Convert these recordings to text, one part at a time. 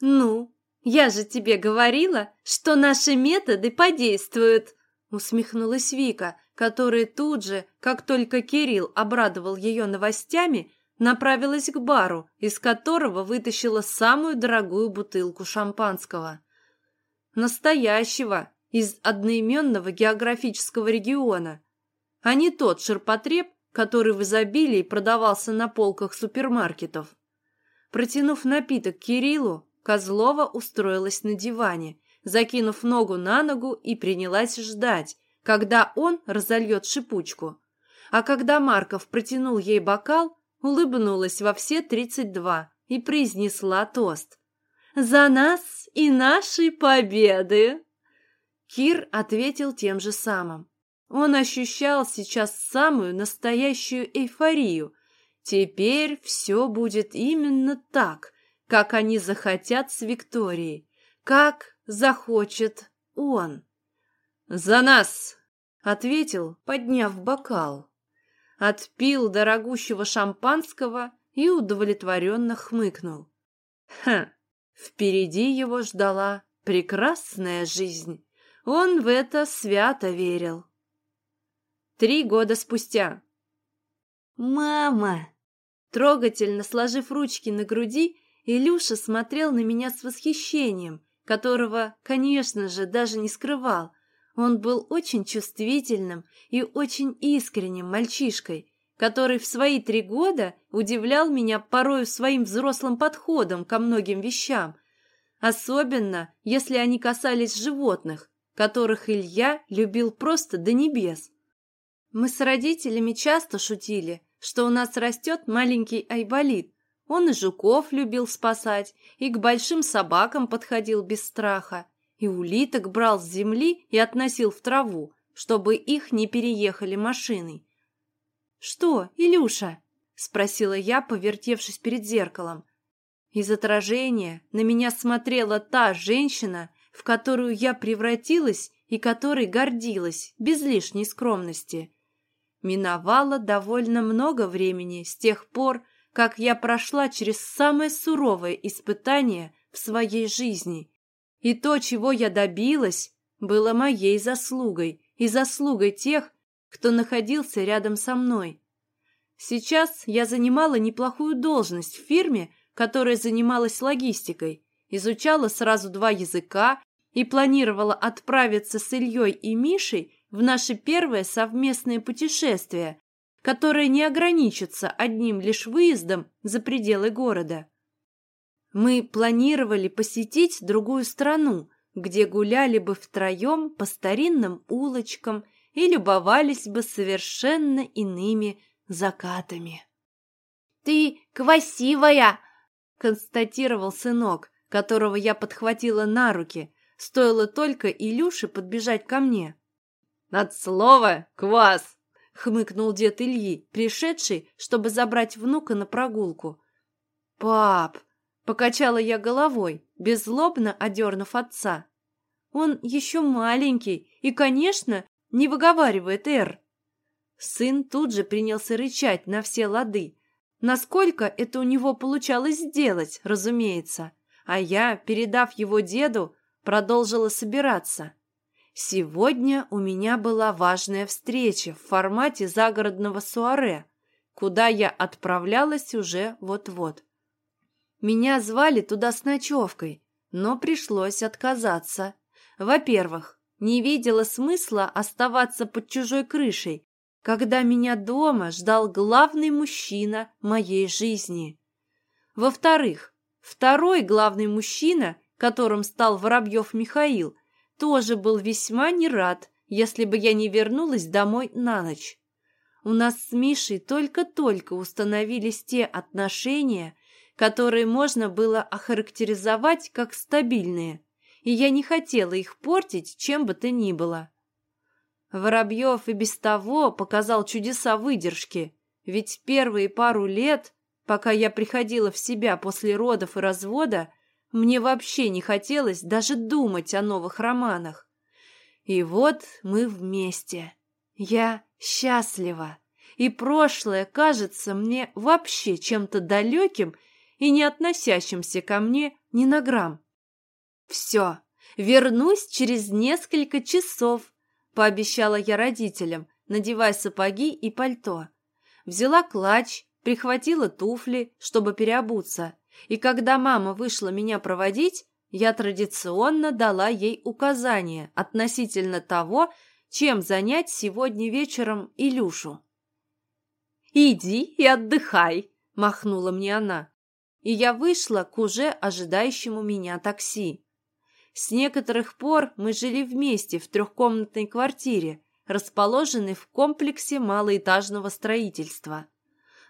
«Ну, я же тебе говорила, что наши методы подействуют!» Усмехнулась Вика, которая тут же, как только Кирилл обрадовал ее новостями, направилась к бару, из которого вытащила самую дорогую бутылку шампанского. Настоящего, из одноименного географического региона, а не тот ширпотреб, который в изобилии продавался на полках супермаркетов. Протянув напиток Кириллу, Козлова устроилась на диване, закинув ногу на ногу и принялась ждать, когда он разольет шипучку. А когда Марков протянул ей бокал, улыбнулась во все тридцать два и произнесла тост. «За нас и наши победы!» Кир ответил тем же самым. Он ощущал сейчас самую настоящую эйфорию. Теперь все будет именно так, как они захотят с Викторией, как захочет он. «За нас!» — ответил, подняв бокал. Отпил дорогущего шампанского и удовлетворенно хмыкнул. Ха! Впереди его ждала прекрасная жизнь. Он в это свято верил. Три года спустя. «Мама!» Трогательно сложив ручки на груди, Илюша смотрел на меня с восхищением, которого, конечно же, даже не скрывал. Он был очень чувствительным и очень искренним мальчишкой, который в свои три года удивлял меня порою своим взрослым подходом ко многим вещам, особенно если они касались животных, которых Илья любил просто до небес. Мы с родителями часто шутили, что у нас растет маленький айболит. Он и жуков любил спасать, и к большим собакам подходил без страха, и улиток брал с земли и относил в траву, чтобы их не переехали машиной. «Что, Илюша?» — спросила я, повертевшись перед зеркалом. Из отражения на меня смотрела та женщина, в которую я превратилась и которой гордилась, без лишней скромности. Миновало довольно много времени с тех пор, как я прошла через самое суровое испытание в своей жизни. И то, чего я добилась, было моей заслугой и заслугой тех, кто находился рядом со мной. Сейчас я занимала неплохую должность в фирме, которая занималась логистикой, изучала сразу два языка и планировала отправиться с Ильей и Мишей в наше первое совместное путешествие, которое не ограничится одним лишь выездом за пределы города. Мы планировали посетить другую страну, где гуляли бы втроем по старинным улочкам и любовались бы совершенно иными закатами. «Ты красивая!» — констатировал сынок, которого я подхватила на руки, стоило только Илюше подбежать ко мне. «От слова квас!» — хмыкнул дед Ильи, пришедший, чтобы забрать внука на прогулку. «Пап!» — покачала я головой, беззлобно одернув отца. «Он еще маленький и, конечно, не выговаривает «Р». Сын тут же принялся рычать на все лады. Насколько это у него получалось сделать, разумеется. А я, передав его деду, продолжила собираться. Сегодня у меня была важная встреча в формате загородного суаре, куда я отправлялась уже вот-вот. Меня звали туда с ночевкой, но пришлось отказаться. Во-первых, не видела смысла оставаться под чужой крышей, когда меня дома ждал главный мужчина моей жизни. Во-вторых, второй главный мужчина, которым стал Воробьев Михаил – тоже был весьма не рад, если бы я не вернулась домой на ночь. У нас с Мишей только-только установились те отношения, которые можно было охарактеризовать как стабильные, и я не хотела их портить чем бы то ни было. Воробьев и без того показал чудеса выдержки, ведь первые пару лет, пока я приходила в себя после родов и развода, мне вообще не хотелось даже думать о новых романах. И вот мы вместе. Я счастлива. И прошлое кажется мне вообще чем-то далеким и не относящимся ко мне ни на грамм. «Все, вернусь через несколько часов», – пообещала я родителям, надевая сапоги и пальто. Взяла клатч, прихватила туфли, чтобы переобуться, и когда мама вышла меня проводить, я традиционно дала ей указания относительно того, чем занять сегодня вечером Илюшу. «Иди и отдыхай», – махнула мне она. И я вышла к уже ожидающему меня такси. С некоторых пор мы жили вместе в трехкомнатной квартире, расположенной в комплексе малоэтажного строительства.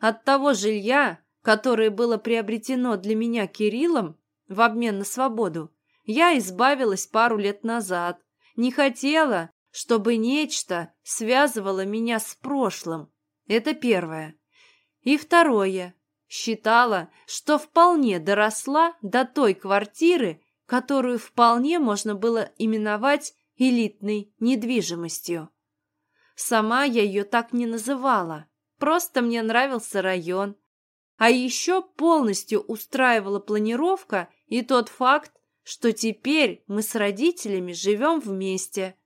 От того жилья, которое было приобретено для меня Кириллом в обмен на свободу, я избавилась пару лет назад. Не хотела, чтобы нечто связывало меня с прошлым. Это первое. И второе. Считала, что вполне доросла до той квартиры, которую вполне можно было именовать элитной недвижимостью. Сама я ее так не называла. Просто мне нравился район. А еще полностью устраивала планировка и тот факт, что теперь мы с родителями живем вместе.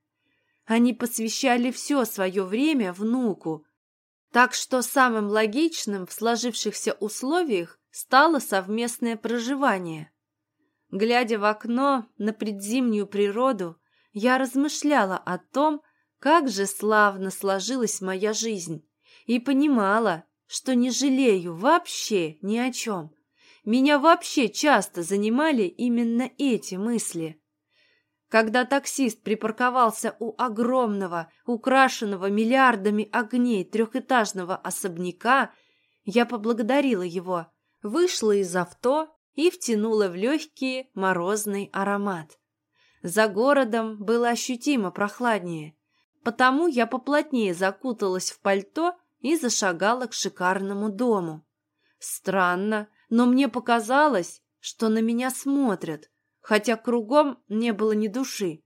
Они посвящали все свое время внуку, так что самым логичным в сложившихся условиях стало совместное проживание. Глядя в окно на предзимнюю природу, я размышляла о том, как же славно сложилась моя жизнь, и понимала, что не жалею вообще ни о чем. Меня вообще часто занимали именно эти мысли. Когда таксист припарковался у огромного, украшенного миллиардами огней трехэтажного особняка, я поблагодарила его, вышла из авто и втянула в легкий морозный аромат. За городом было ощутимо прохладнее, потому я поплотнее закуталась в пальто и зашагала к шикарному дому. Странно, но мне показалось, что на меня смотрят, хотя кругом не было ни души.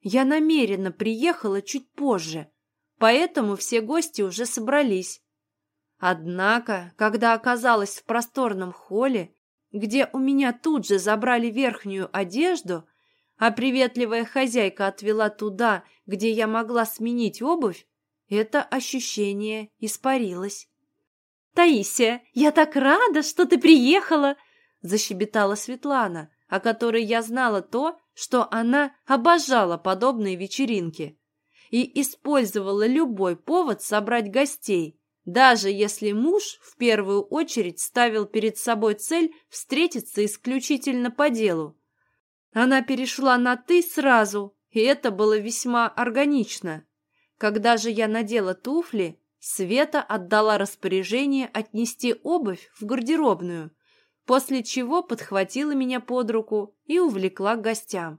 Я намеренно приехала чуть позже, поэтому все гости уже собрались. Однако, когда оказалась в просторном холле, где у меня тут же забрали верхнюю одежду, а приветливая хозяйка отвела туда, где я могла сменить обувь, это ощущение испарилось. «Таисия, я так рада, что ты приехала!» – защебетала Светлана, о которой я знала то, что она обожала подобные вечеринки и использовала любой повод собрать гостей, даже если муж в первую очередь ставил перед собой цель встретиться исключительно по делу. Она перешла на «ты» сразу, и это было весьма органично. Когда же я надела туфли, Света отдала распоряжение отнести обувь в гардеробную, после чего подхватила меня под руку и увлекла к гостям.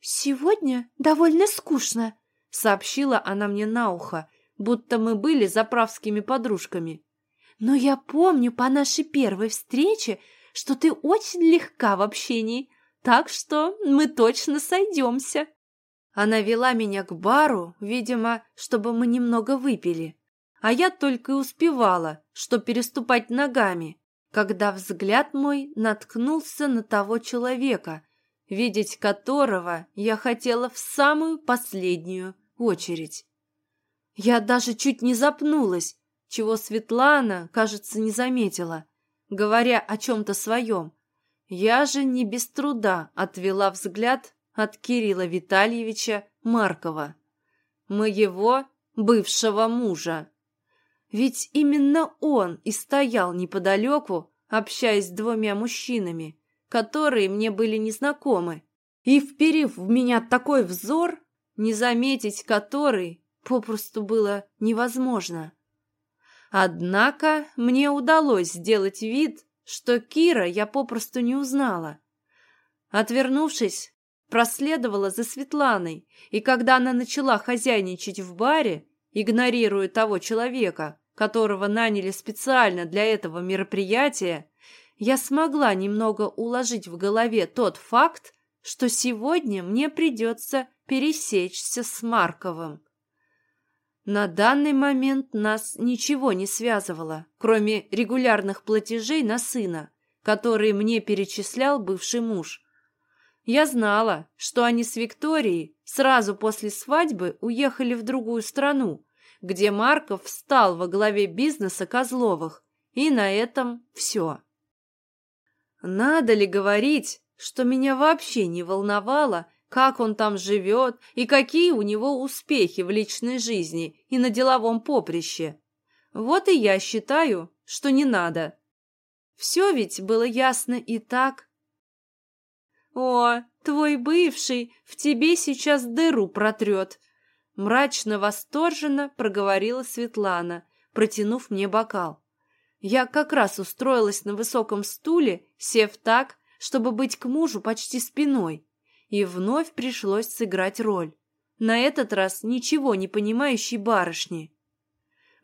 «Сегодня довольно скучно», — сообщила она мне на ухо, будто мы были заправскими подружками. «Но я помню по нашей первой встрече, что ты очень легка в общении, так что мы точно сойдемся». Она вела меня к бару, видимо, чтобы мы немного выпили. А я только и успевала, что переступать ногами, когда взгляд мой наткнулся на того человека, видеть которого я хотела в самую последнюю очередь. Я даже чуть не запнулась, чего Светлана, кажется, не заметила, говоря о чем-то своем. Я же не без труда отвела взгляд от Кирилла Витальевича Маркова, моего бывшего мужа. Ведь именно он и стоял неподалеку, общаясь с двумя мужчинами, которые мне были незнакомы, и, вперив в меня такой взор, не заметить который попросту было невозможно. Однако мне удалось сделать вид, что Кира я попросту не узнала. Отвернувшись, проследовала за Светланой, и когда она начала хозяйничать в баре, игнорируя того человека, которого наняли специально для этого мероприятия, я смогла немного уложить в голове тот факт, что сегодня мне придется пересечься с Марковым. На данный момент нас ничего не связывало, кроме регулярных платежей на сына, которые мне перечислял бывший муж. Я знала, что они с Викторией сразу после свадьбы уехали в другую страну, где Марков встал во главе бизнеса Козловых, и на этом все. Надо ли говорить, что меня вообще не волновало, как он там живет и какие у него успехи в личной жизни и на деловом поприще? Вот и я считаю, что не надо. Все ведь было ясно и так. О, твой бывший в тебе сейчас дыру протрет, Мрачно восторженно проговорила Светлана, протянув мне бокал. Я как раз устроилась на высоком стуле, сев так, чтобы быть к мужу почти спиной, и вновь пришлось сыграть роль. На этот раз ничего не понимающей барышни.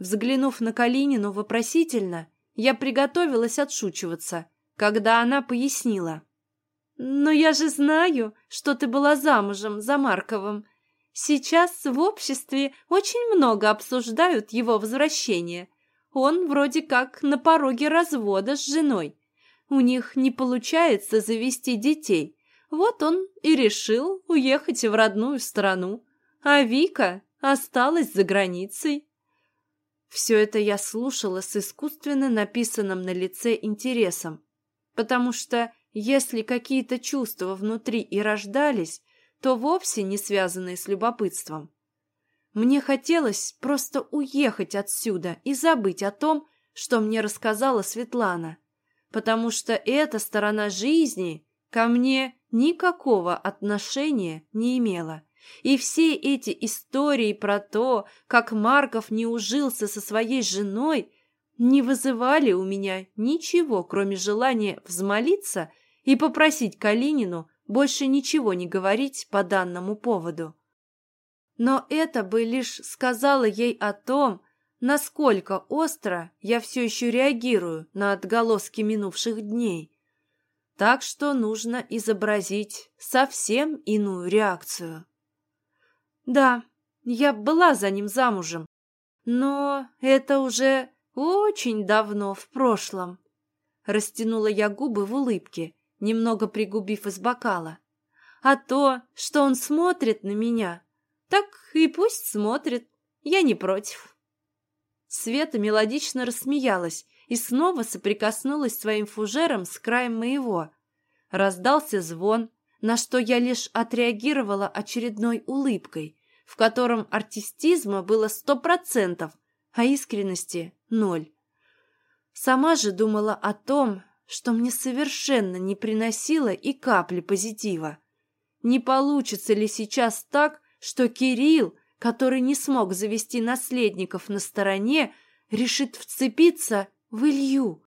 Взглянув на Калинину вопросительно, я приготовилась отшучиваться, когда она пояснила. «Но я же знаю, что ты была замужем за Марковым. Сейчас в обществе очень много обсуждают его возвращение. Он вроде как на пороге развода с женой. У них не получается завести детей. Вот он и решил уехать в родную страну. А Вика осталась за границей. Все это я слушала с искусственно написанным на лице интересом, потому что если какие-то чувства внутри и рождались, то вовсе не связанные с любопытством. Мне хотелось просто уехать отсюда и забыть о том, что мне рассказала Светлана, потому что эта сторона жизни ко мне никакого отношения не имела. И все эти истории про то, как Марков не ужился со своей женой, не вызывали у меня ничего, кроме желания взмолиться и попросить Калинину больше ничего не говорить по данному поводу. Но это бы лишь сказала ей о том, насколько остро я все еще реагирую на отголоски минувших дней. Так что нужно изобразить совсем иную реакцию. Да, я была за ним замужем, но это уже очень давно в прошлом. Растянула я губы в улыбке, немного пригубив из бокала. А то, что он смотрит на меня, так и пусть смотрит, я не против. Света мелодично рассмеялась и снова соприкоснулась своим фужером с краем моего. Раздался звон, на что я лишь отреагировала очередной улыбкой, в котором артистизма было сто процентов, а искренности — ноль. Сама же думала о том, что мне совершенно не приносило и капли позитива. Не получится ли сейчас так, что Кирилл, который не смог завести наследников на стороне, решит вцепиться в Илью?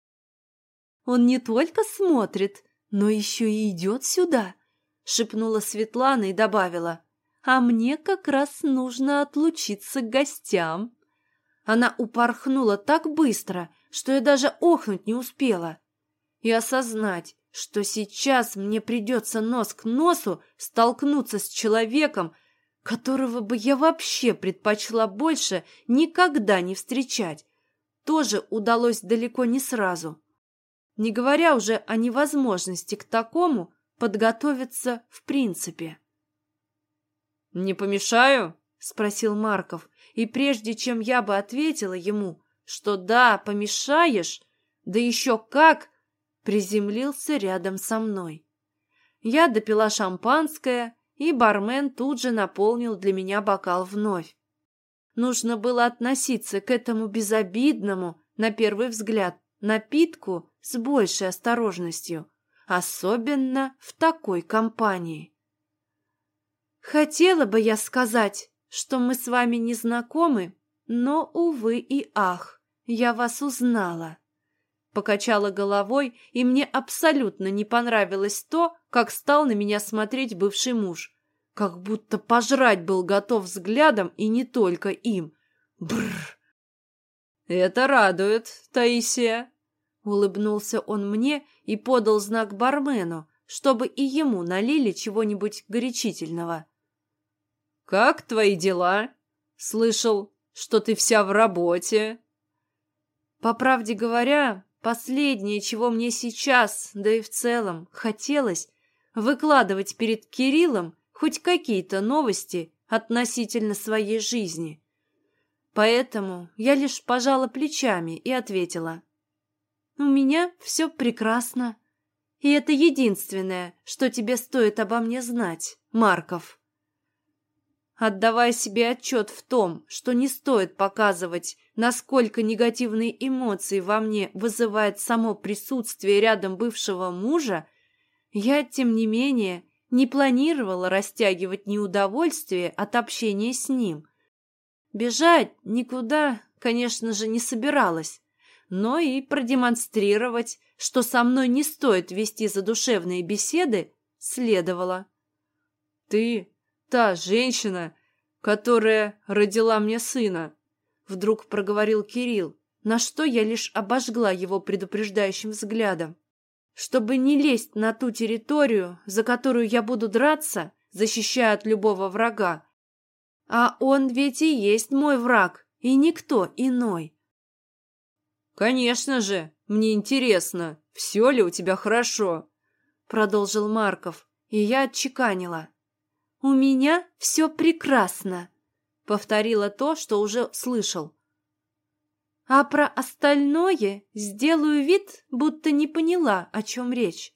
Он не только смотрит, но еще и идет сюда, шепнула Светлана и добавила. А мне как раз нужно отлучиться к гостям. Она упорхнула так быстро, что я даже охнуть не успела. И осознать, что сейчас мне придется нос к носу столкнуться с человеком, которого бы я вообще предпочла больше никогда не встречать, тоже удалось далеко не сразу не говоря уже о невозможности к такому подготовиться в принципе. «Не помешаю?» — спросил Марков, и прежде чем я бы ответила ему, что да, помешаешь, да еще как, приземлился рядом со мной. Я допила шампанское, и бармен тут же наполнил для меня бокал вновь. Нужно было относиться к этому безобидному, на первый взгляд, напитку с большей осторожностью, особенно в такой компании. Хотела бы я сказать, что мы с вами не знакомы, но, увы и ах, я вас узнала. Покачала головой, и мне абсолютно не понравилось то, как стал на меня смотреть бывший муж. Как будто пожрать был готов взглядом, и не только им. Бррр. «Это радует, Таисия», Улыбнулся он мне и подал знак бармену, чтобы и ему налили чего-нибудь горячительного. «Как твои дела? Слышал, что ты вся в работе». По правде говоря, последнее, чего мне сейчас, да и в целом, хотелось, выкладывать перед Кириллом хоть какие-то новости относительно своей жизни. Поэтому я лишь пожала плечами и ответила. «У меня все прекрасно. И это единственное, что тебе стоит обо мне знать, Марков». Отдавая себе отчет в том, что не стоит показывать, насколько негативные эмоции во мне вызывает само присутствие рядом бывшего мужа, я, тем не менее, не планировала растягивать неудовольствие от общения с ним – Бежать никуда, конечно же, не собиралась, но и продемонстрировать, что со мной не стоит вести задушевные беседы, следовало. «Ты та женщина, которая родила мне сына», — вдруг проговорил Кирилл, на что я лишь обожгла его предупреждающим взглядом. Чтобы не лезть на ту территорию, за которую я буду драться, защищая от любого врага, а он ведь и есть мой враг, и никто иной. «Конечно же, мне интересно, все ли у тебя хорошо?» Продолжил Марков, и я отчеканила. «У меня все прекрасно», — повторила то, что уже слышал. А про остальное сделаю вид, будто не поняла, о чем речь.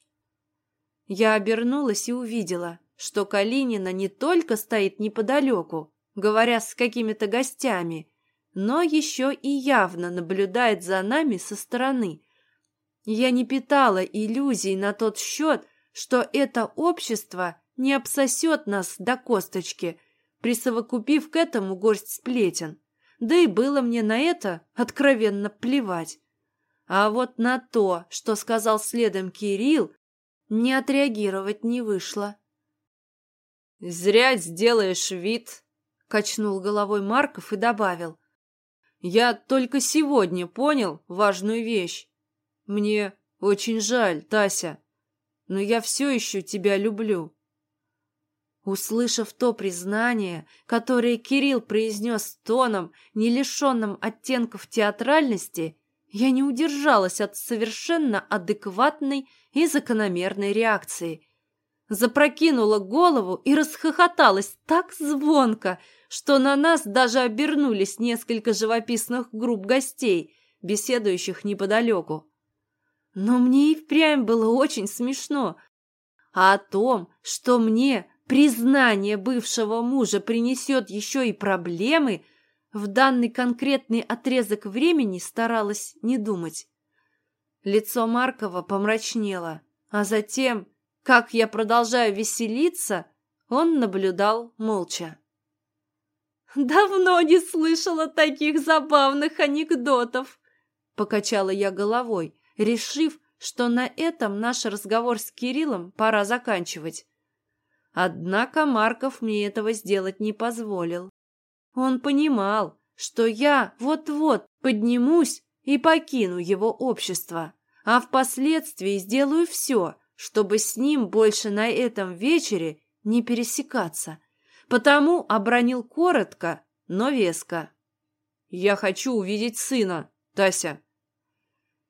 Я обернулась и увидела, что Калинина не только стоит неподалеку, говоря с какими-то гостями, но еще и явно наблюдает за нами со стороны. Я не питала иллюзий на тот счет, что это общество не обсосет нас до косточки, присовокупив к этому горсть сплетен. Да и было мне на это откровенно плевать. А вот на то, что сказал следом Кирилл, не отреагировать не вышло. «Зря сделаешь вид, Качнул головой Марков и добавил. Я только сегодня понял важную вещь. Мне очень жаль, Тася, но я все еще тебя люблю. Услышав то признание, которое Кирилл произнес тоном, не лишенным оттенков театральности, я не удержалась от совершенно адекватной и закономерной реакции. Запрокинула голову и расхохоталась так звонко, что на нас даже обернулись несколько живописных групп гостей, беседующих неподалеку. Но мне и впрямь было очень смешно. А о том, что мне признание бывшего мужа принесет еще и проблемы, в данный конкретный отрезок времени старалась не думать. Лицо Маркова помрачнело, а затем, как я продолжаю веселиться, он наблюдал молча. «Давно не слышала таких забавных анекдотов!» Покачала я головой, решив, что на этом наш разговор с Кириллом пора заканчивать. Однако Марков мне этого сделать не позволил. Он понимал, что я вот-вот поднимусь и покину его общество, а впоследствии сделаю все, чтобы с ним больше на этом вечере не пересекаться – Потому обронил коротко, но веско. «Я хочу увидеть сына, Тася».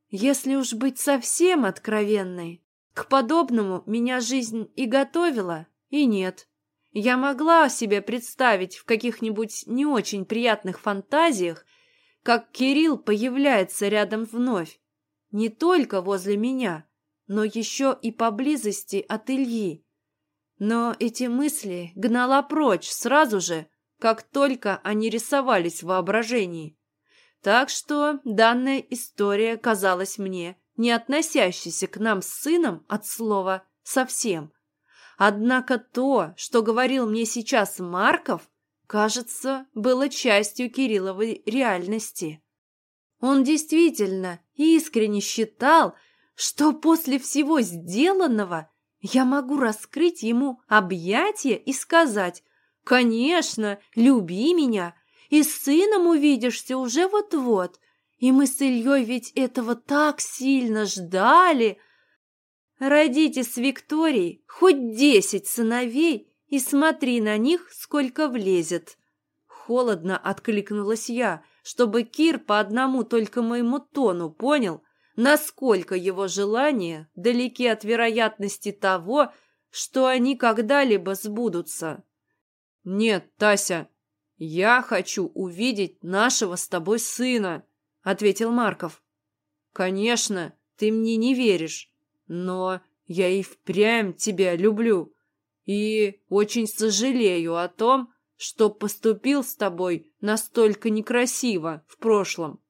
Если уж быть совсем откровенной, к подобному меня жизнь и готовила, и нет. Я могла себе представить в каких-нибудь не очень приятных фантазиях, как Кирилл появляется рядом вновь, не только возле меня, но еще и поблизости от Ильи. Но эти мысли гнала прочь сразу же, как только они рисовались в воображении. Так что данная история казалась мне не относящейся к нам с сыном от слова «совсем». Однако то, что говорил мне сейчас Марков, кажется, было частью Кирилловой реальности. Он действительно искренне считал, что после всего сделанного я могу раскрыть ему объятия и сказать «Конечно, люби меня, и с сыном увидишься уже вот-вот, и мы с Ильей ведь этого так сильно ждали». Родите с Викторией хоть десять сыновей и смотри на них, сколько влезет. Холодно откликнулась я, чтобы Кир по одному только моему тону понял, насколько его желания далеки от вероятности того, что они когда-либо сбудутся. «Нет, Тася, я хочу увидеть нашего с тобой сына», — ответил Марков. «Конечно, ты мне не веришь, но я и впрямь тебя люблю и очень сожалею о том, что поступил с тобой настолько некрасиво в прошлом.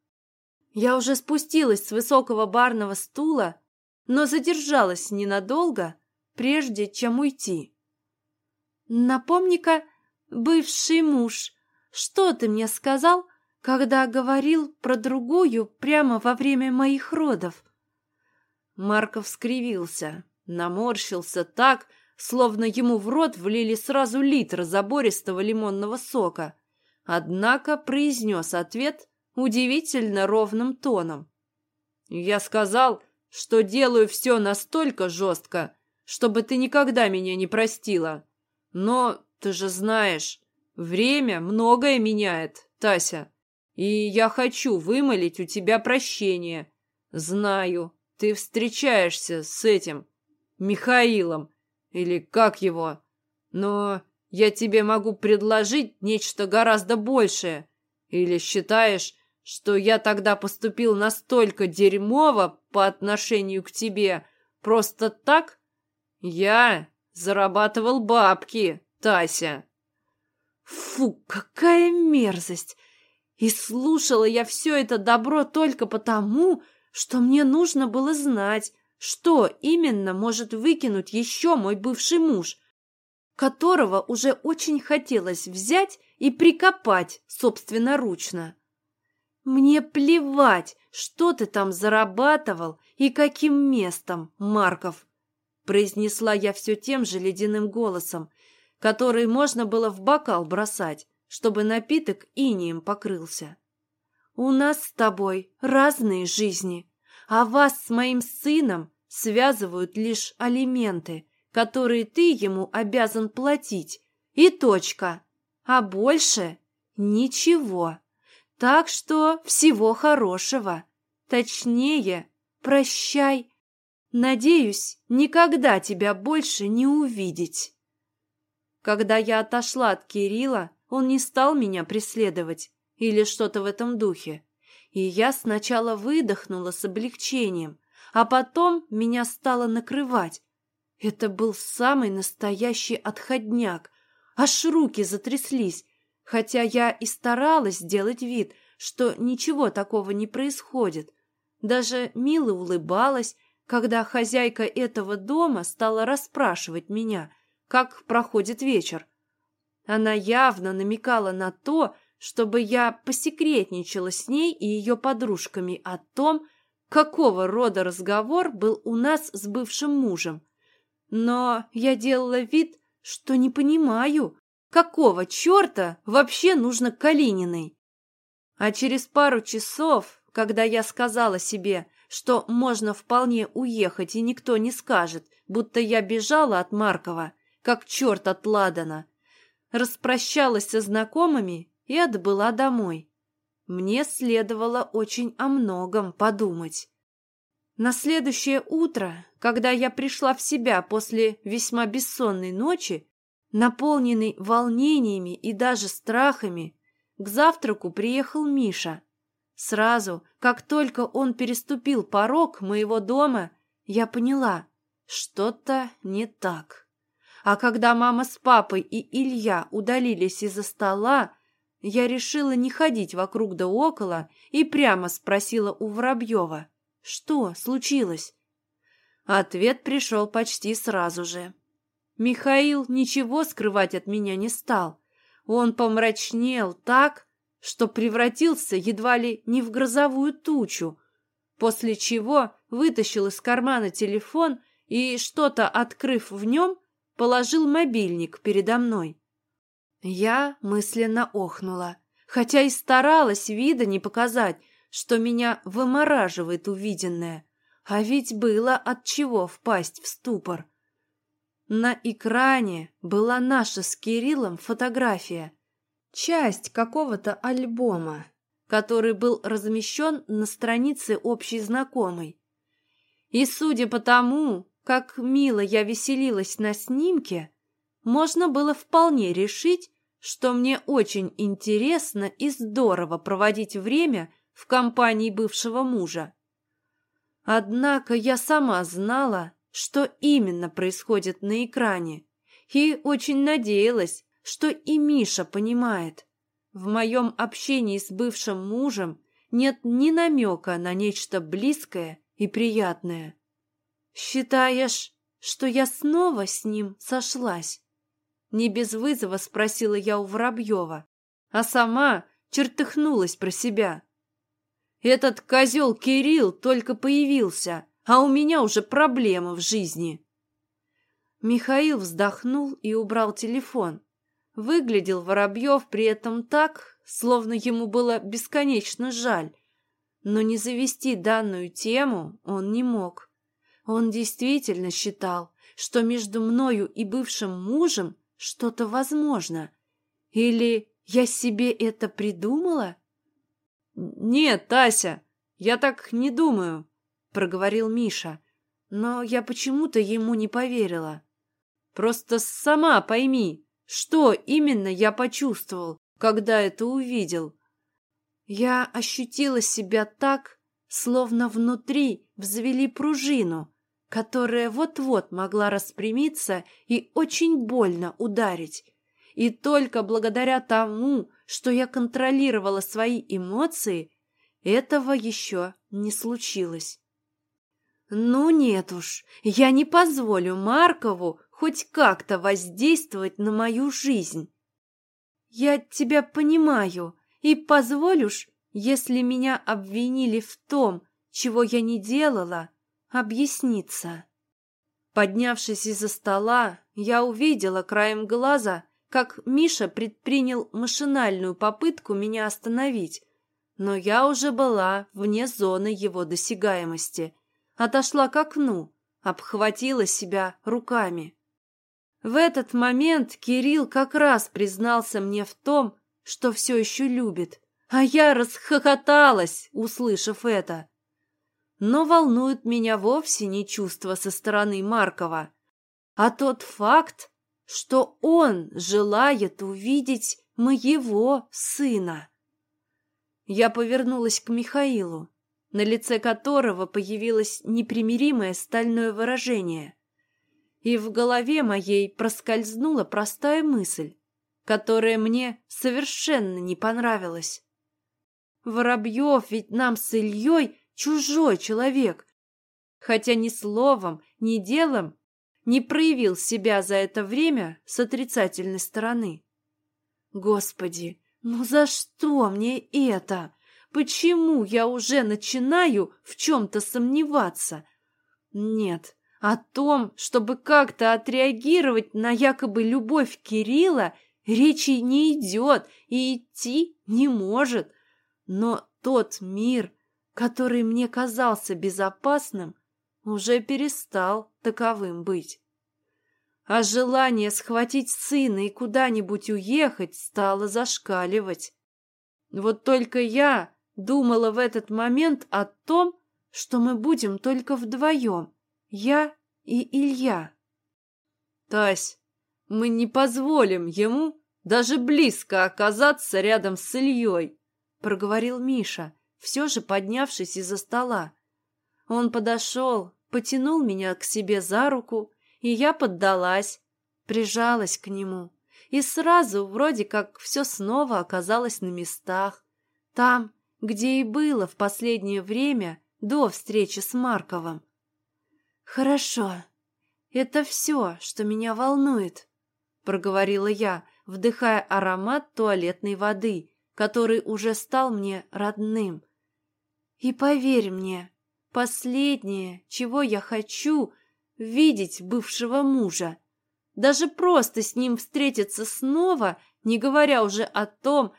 Я уже спустилась с высокого барного стула, но задержалась ненадолго, прежде чем уйти. Напомни-ка, бывший муж, что ты мне сказал, когда говорил про другую прямо во время моих родов? Марков скривился, наморщился так, словно ему в рот влили сразу литр забористого лимонного сока. Однако произнес ответ удивительно ровным тоном. «Я сказал, что делаю все настолько жестко, чтобы ты никогда меня не простила. Но ты же знаешь, время многое меняет, Тася, и я хочу вымолить у тебя прощение. Знаю, ты встречаешься с этим Михаилом, или как его, но я тебе могу предложить нечто гораздо большее. Или считаешь, что я тогда поступил настолько дерьмово по отношению к тебе просто так? Я зарабатывал бабки, Тася. Фу, какая мерзость! И слушала я все это добро только потому, что мне нужно было знать, что именно может выкинуть еще мой бывший муж, которого уже очень хотелось взять и прикопать собственноручно. Мне плевать, что ты там зарабатывал и каким местом, Марков, произнесла я все тем же ледяным голосом, который можно было в бокал бросать, чтобы напиток инием покрылся. У нас с тобой разные жизни, а вас с моим сыном связывают лишь алименты, которые ты ему обязан платить, и точка, а больше ничего. Так что всего хорошего. Точнее, прощай. Надеюсь, никогда тебя больше не увидеть. Когда я отошла от Кирилла, он не стал меня преследовать или что-то в этом духе. И я сначала выдохнула с облегчением, а потом меня стало накрывать. Это был самый настоящий отходняк. Аж руки затряслись, хотя я и старалась сделать вид, что ничего такого не происходит. Даже мило улыбалась, когда хозяйка этого дома стала расспрашивать меня, как проходит вечер. Она явно намекала на то, чтобы я посекретничала с ней и ее подружками о том, какого рода разговор был у нас с бывшим мужем. Но я делала вид, что не понимаю, Какого черта вообще нужно Калининой? А через пару часов, когда я сказала себе, что можно вполне уехать и никто не скажет, будто я бежала от Маркова, как черт от Ладана, распрощалась со знакомыми и отбыла домой. Мне следовало очень о многом подумать. На следующее утро, когда я пришла в себя после весьма бессонной ночи, Наполненный волнениями и даже страхами, к завтраку приехал Миша. Сразу, как только он переступил порог моего дома, я поняла, что-то не так. А когда мама с папой и Илья удалились из-за стола, я решила не ходить вокруг да около и прямо спросила у Воробьева, что случилось. Ответ пришел почти сразу же. Михаил ничего скрывать от меня не стал. Он помрачнел так, что превратился едва ли не в грозовую тучу, после чего вытащил из кармана телефон и, что-то открыв в нем, положил мобильник передо мной. Я мысленно охнула, хотя и старалась вида не показать, что меня вымораживает увиденное, а ведь было от чего впасть в ступор. На экране была наша с Кириллом фотография. Часть какого-то альбома, который был размещен на странице общей знакомой. И судя по тому, как мило я веселилась на снимке, можно было вполне решить, что мне очень интересно и здорово проводить время в компании бывшего мужа. Однако я сама знала, что именно происходит на экране, и очень надеялась, что и Миша понимает. В моем общении с бывшим мужем нет ни намека на нечто близкое и приятное. «Считаешь, что я снова с ним сошлась?» Не без вызова спросила я у Воробьева, а сама чертыхнулась про себя. «Этот козел Кирилл только появился, а у меня уже проблемы в жизни». Михаил вздохнул и убрал телефон. Выглядел Воробьев при этом так, словно ему было бесконечно жаль, но не завести данную тему он не мог. Он действительно считал, что между мною и бывшим мужем что-то возможно. Или я себе это придумала? «Нет, Тася, я так не думаю», — проговорил Миша. Но я почему-то ему не поверила. «Просто сама пойми, что именно я почувствовал, когда это увидел?» Я ощутила себя так, словно внутри взвели пружину, которая вот-вот могла распрямиться и очень больно ударить. И только благодаря тому, что я контролировала свои эмоции, этого еще не случилось. Ну нет уж, я не позволю Маркову хоть как-то воздействовать на мою жизнь. Я тебя понимаю и позволишь, если меня обвинили в том, чего я не делала, объясниться. Поднявшись из-за стола, я увидела краем глаза, как Миша предпринял машинальную попытку меня остановить, но я уже была вне зоны его досягаемости, отошла к окну, обхватила себя руками. В этот момент Кирилл как раз признался мне в том, что все еще любит, а я расхохоталась, услышав это. Но волнует меня вовсе не чувство со стороны Маркова, а тот факт, что он желает увидеть моего сына. Я повернулась к Михаилу, на лице которого появилось непримиримое стальное выражение. И в голове моей проскользнула простая мысль, которая мне совершенно не понравилась. Воробьев ведь нам с Ильей чужой человек, хотя ни словом, ни делом не проявил себя за это время с отрицательной стороны. Господи, ну за что мне это? Почему я уже начинаю в чем-то сомневаться? Нет, о том, чтобы как-то отреагировать на якобы любовь Кирилла, речи не идет и идти не может. Но тот мир, который мне казался безопасным, уже перестал таковым быть. А желание схватить сына и куда-нибудь уехать стало зашкаливать. Вот только я думала в этот момент о том, что мы будем только вдвоем, я и Илья. Тась, мы не позволим ему даже близко оказаться рядом с Ильей, проговорил Миша, все же поднявшись из-за стола. Он подошел, потянул меня к себе за руку, и я поддалась, прижалась к нему. И сразу вроде как все снова оказалось на местах. Там, где и было в последнее время до встречи с Марковым. «Хорошо. Это все, что меня волнует», — проговорила я, вдыхая аромат туалетной воды, который уже стал мне родным. И поверь мне, последнее, чего я хочу, видеть бывшего мужа. Даже просто с ним встретиться снова, не говоря уже о том,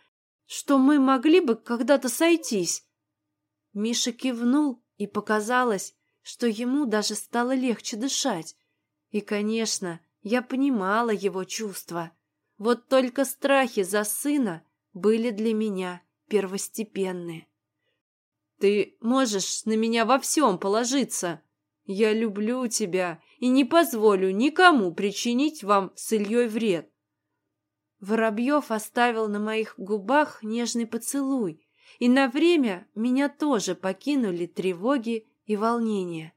что мы могли бы когда-то сойтись. Миша кивнул, и показалось, что ему даже стало легче дышать. И, конечно, я понимала его чувства. Вот только страхи за сына были для меня первостепенные. Ты можешь на меня во всем положиться. Я люблю тебя и не позволю никому причинить вам с Ильей вред. Воробьев оставил на моих губах нежный поцелуй, и на время меня тоже покинули тревоги и волнения.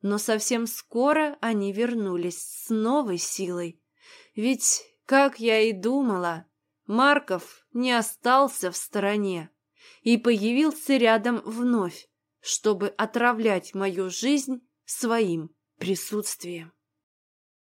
Но совсем скоро они вернулись с новой силой. Ведь, как я и думала, Марков не остался в стороне и появился рядом вновь, чтобы отравлять мою жизнь своим присутствием.